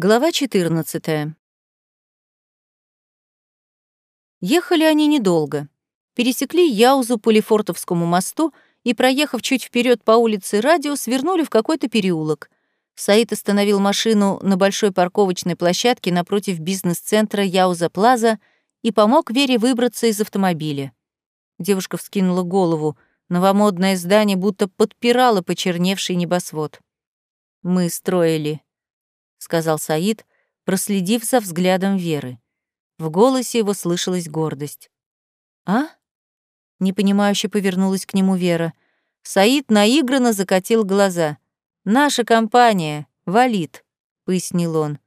Глава 14. Ехали они недолго. Пересекли Яузу по Лефортовскому мосту и, проехав чуть вперед по улице Радио, свернули в какой-то переулок. Саид остановил машину на большой парковочной площадке напротив бизнес-центра Яуза Плаза и помог Вере выбраться из автомобиля. Девушка вскинула голову. Новомодное здание будто подпирало почерневший небосвод. «Мы строили», — сказал Саид, проследив за взглядом Веры. В голосе его слышалась гордость. «А?» — непонимающе повернулась к нему Вера. Саид наигранно закатил глаза. «Наша компания, валит», — пояснил он.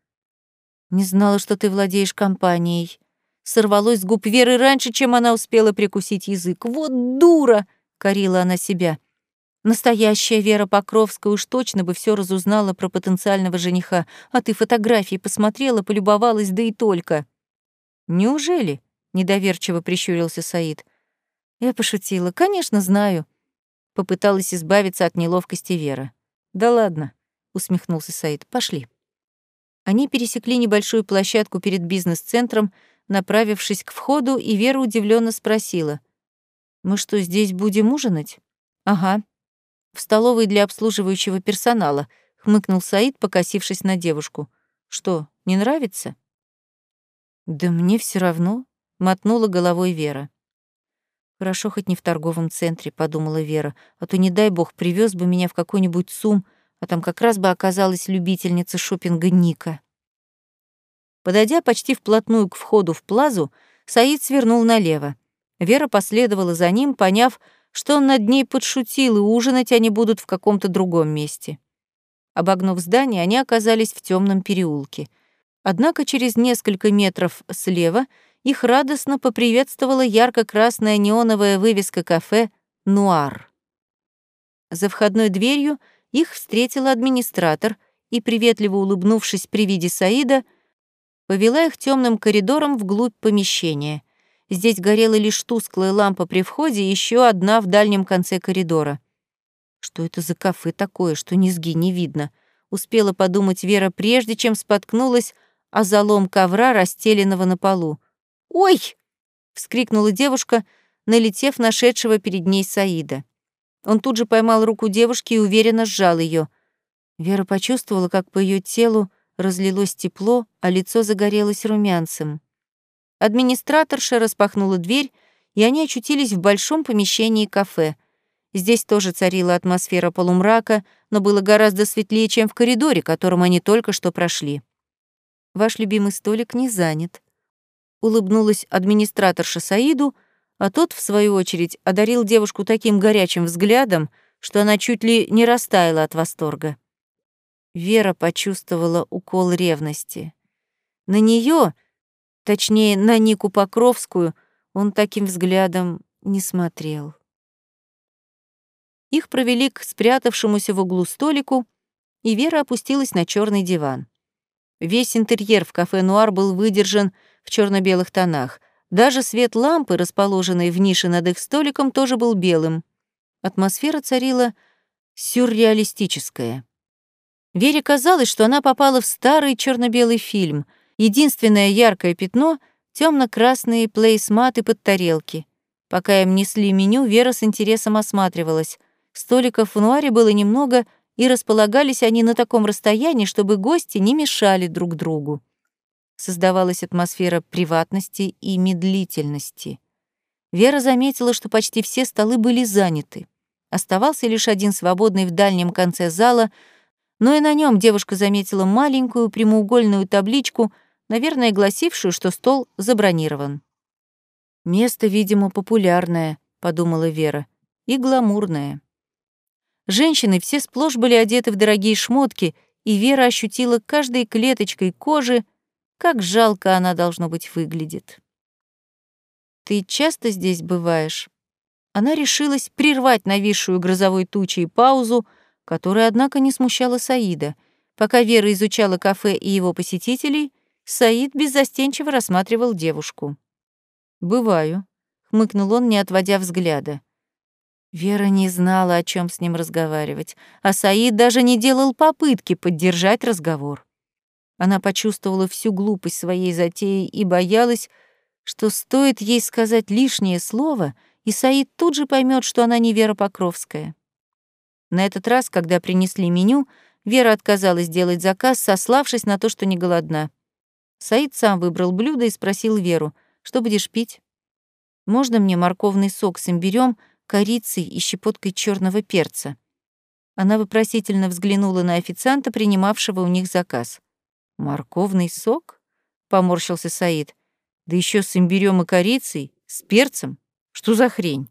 «Не знала, что ты владеешь компанией». Сорвалось с губ Веры раньше, чем она успела прикусить язык. «Вот дура!» — корила она себя. Настоящая Вера Покровская уж точно бы все разузнала про потенциального жениха, а ты фотографии посмотрела, полюбовалась, да и только. Неужели? недоверчиво прищурился Саид. Я пошутила. Конечно, знаю. Попыталась избавиться от неловкости Вера. Да ладно, усмехнулся Саид. Пошли. Они пересекли небольшую площадку перед бизнес-центром, направившись к входу, и Вера удивленно спросила: "Мы что, здесь будем ужинать?" "Ага", в столовой для обслуживающего персонала, хмыкнул Саид, покосившись на девушку. Что, не нравится? Да мне все равно, мотнула головой Вера. Хорошо хоть не в торговом центре, подумала Вера, а то не дай бог привез бы меня в какой-нибудь СУМ, а там как раз бы оказалась любительница шопинга Ника. Подойдя почти вплотную к входу в плазу, Саид свернул налево. Вера последовала за ним, поняв, что он над ней подшутил, и ужинать они будут в каком-то другом месте. Обогнув здание, они оказались в темном переулке. Однако через несколько метров слева их радостно поприветствовала ярко-красная неоновая вывеска кафе «Нуар». За входной дверью их встретила администратор и, приветливо улыбнувшись при виде Саида, повела их темным коридором вглубь помещения — Здесь горела лишь тусклая лампа при входе и еще одна в дальнем конце коридора. Что это за кафе такое, что низги не видно? Успела подумать Вера, прежде чем споткнулась о залом ковра, расстеленного на полу. «Ой!» — вскрикнула девушка, налетев нашедшего перед ней Саида. Он тут же поймал руку девушки и уверенно сжал ее. Вера почувствовала, как по ее телу разлилось тепло, а лицо загорелось румянцем. Администраторша распахнула дверь, и они очутились в большом помещении кафе. Здесь тоже царила атмосфера полумрака, но было гораздо светлее, чем в коридоре, которым они только что прошли. «Ваш любимый столик не занят», — улыбнулась администраторша Саиду, а тот, в свою очередь, одарил девушку таким горячим взглядом, что она чуть ли не растаяла от восторга. Вера почувствовала укол ревности. На нее Точнее, на Нику Покровскую он таким взглядом не смотрел. Их провели к спрятавшемуся в углу столику, и Вера опустилась на черный диван. Весь интерьер в кафе «Нуар» был выдержан в черно белых тонах. Даже свет лампы, расположенной в нише над их столиком, тоже был белым. Атмосфера царила сюрреалистическая. Вере казалось, что она попала в старый черно белый фильм — Единственное яркое пятно — темно-красные плейсматы под тарелки. Пока им несли меню, Вера с интересом осматривалась. Столиков в нуаре было немного, и располагались они на таком расстоянии, чтобы гости не мешали друг другу. Создавалась атмосфера приватности и медлительности. Вера заметила, что почти все столы были заняты. Оставался лишь один свободный в дальнем конце зала, но и на нем девушка заметила маленькую прямоугольную табличку — наверное, гласившую, что стол забронирован. «Место, видимо, популярное», — подумала Вера, — «и гламурное». Женщины все сплошь были одеты в дорогие шмотки, и Вера ощутила каждой клеточкой кожи, как жалко она, должно быть, выглядит. «Ты часто здесь бываешь?» Она решилась прервать нависшую грозовой тучей паузу, которая, однако, не смущала Саида. Пока Вера изучала кафе и его посетителей, Саид беззастенчиво рассматривал девушку. «Бываю», — хмыкнул он, не отводя взгляда. Вера не знала, о чем с ним разговаривать, а Саид даже не делал попытки поддержать разговор. Она почувствовала всю глупость своей затеи и боялась, что стоит ей сказать лишнее слово, и Саид тут же поймет, что она не Вера Покровская. На этот раз, когда принесли меню, Вера отказалась делать заказ, сославшись на то, что не голодна. Саид сам выбрал блюдо и спросил Веру, что будешь пить? Можно мне морковный сок с имбирём, корицей и щепоткой черного перца? Она вопросительно взглянула на официанта, принимавшего у них заказ. «Морковный сок?» — поморщился Саид. «Да еще с имбирём и корицей, с перцем? Что за хрень?»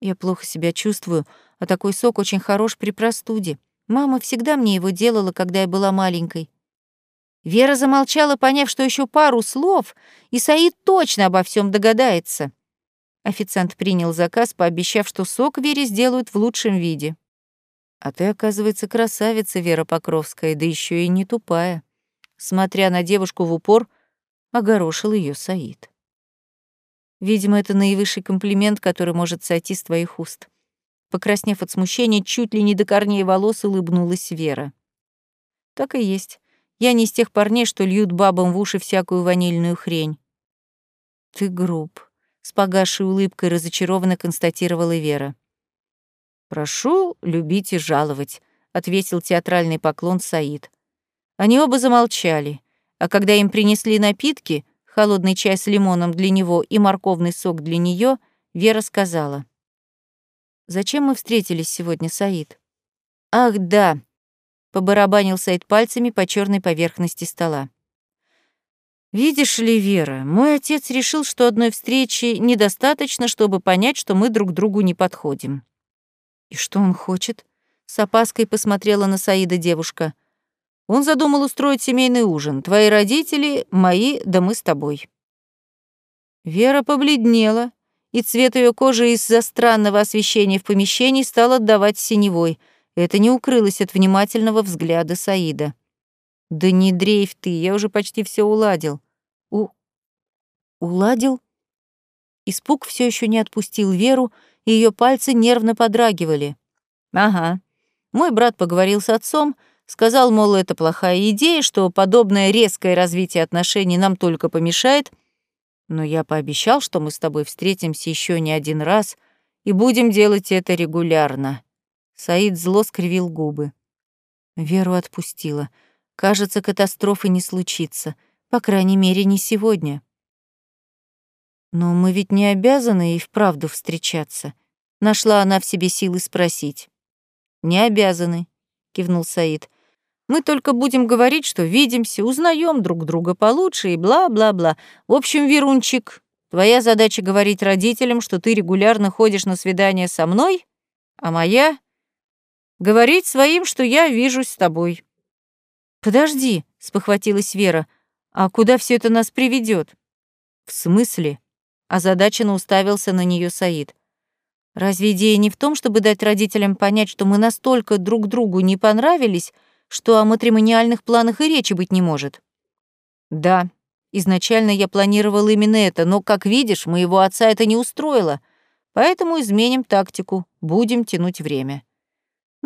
«Я плохо себя чувствую, а такой сок очень хорош при простуде. Мама всегда мне его делала, когда я была маленькой. Вера замолчала, поняв, что еще пару слов, и Саид точно обо всем догадается. Официант принял заказ, пообещав, что сок Вере сделают в лучшем виде. «А ты, оказывается, красавица, Вера Покровская, да еще и не тупая». Смотря на девушку в упор, огорошил ее Саид. Видимо, это наивысший комплимент, который может сойти с твоих уст. Покраснев от смущения, чуть ли не до корней волос улыбнулась Вера. Так и есть. Я не из тех парней, что льют бабам в уши всякую ванильную хрень. Ты груб, с погасшей улыбкой разочарованно констатировала Вера. Прошу любить и жаловать, ответил театральный поклон Саид. Они оба замолчали, а когда им принесли напитки, холодный чай с лимоном для него и морковный сок для нее, Вера сказала: "Зачем мы встретились сегодня, Саид?" Ах, да, Побарабанил Сайд пальцами по черной поверхности стола. «Видишь ли, Вера, мой отец решил, что одной встречи недостаточно, чтобы понять, что мы друг другу не подходим». «И что он хочет?» — с опаской посмотрела на Саида девушка. «Он задумал устроить семейный ужин. Твои родители, мои, да мы с тобой». Вера побледнела, и цвет ее кожи из-за странного освещения в помещении стал отдавать синевой — это не укрылось от внимательного взгляда Саида. «Да не дрейф ты, я уже почти все уладил». «У... уладил?» Испуг все еще не отпустил Веру, и ее пальцы нервно подрагивали. «Ага. Мой брат поговорил с отцом, сказал, мол, это плохая идея, что подобное резкое развитие отношений нам только помешает, но я пообещал, что мы с тобой встретимся еще не один раз и будем делать это регулярно. Саид зло скривил губы. Веру отпустила. Кажется, катастрофы не случится. По крайней мере, не сегодня. Но мы ведь не обязаны и вправду встречаться. Нашла она в себе силы спросить. Не обязаны, кивнул Саид. Мы только будем говорить, что видимся, узнаем друг друга получше и бла-бла-бла. В общем, Верунчик, твоя задача говорить родителям, что ты регулярно ходишь на свидания со мной, а моя Говорить своим, что я вижусь с тобой. Подожди, спохватилась Вера. А куда все это нас приведет? В смысле? Озадаченно уставился на нее Саид. Разве идея не в том, чтобы дать родителям понять, что мы настолько друг другу не понравились, что о матримониальных планах и речи быть не может? Да, изначально я планировал именно это, но, как видишь, моего отца это не устроило, поэтому изменим тактику, будем тянуть время.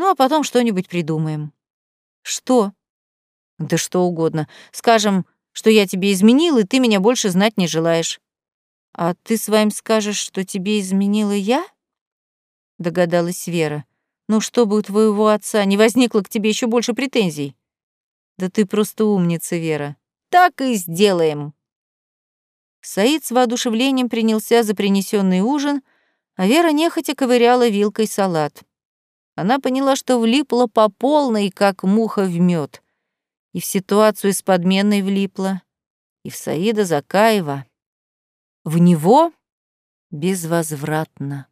Ну, а потом что-нибудь придумаем. Что? Да что угодно. Скажем, что я тебе изменил, и ты меня больше знать не желаешь. А ты своим скажешь, что тебе изменила я? Догадалась Вера. Ну, чтобы у твоего отца не возникло к тебе еще больше претензий. Да ты просто умница, Вера. Так и сделаем. Саид с воодушевлением принялся за принесенный ужин, а Вера нехотя ковыряла вилкой салат. Она поняла, что влипла по полной, как муха в мед. И в ситуацию с подменой влипла, и в Саида Закаева. В него безвозвратно.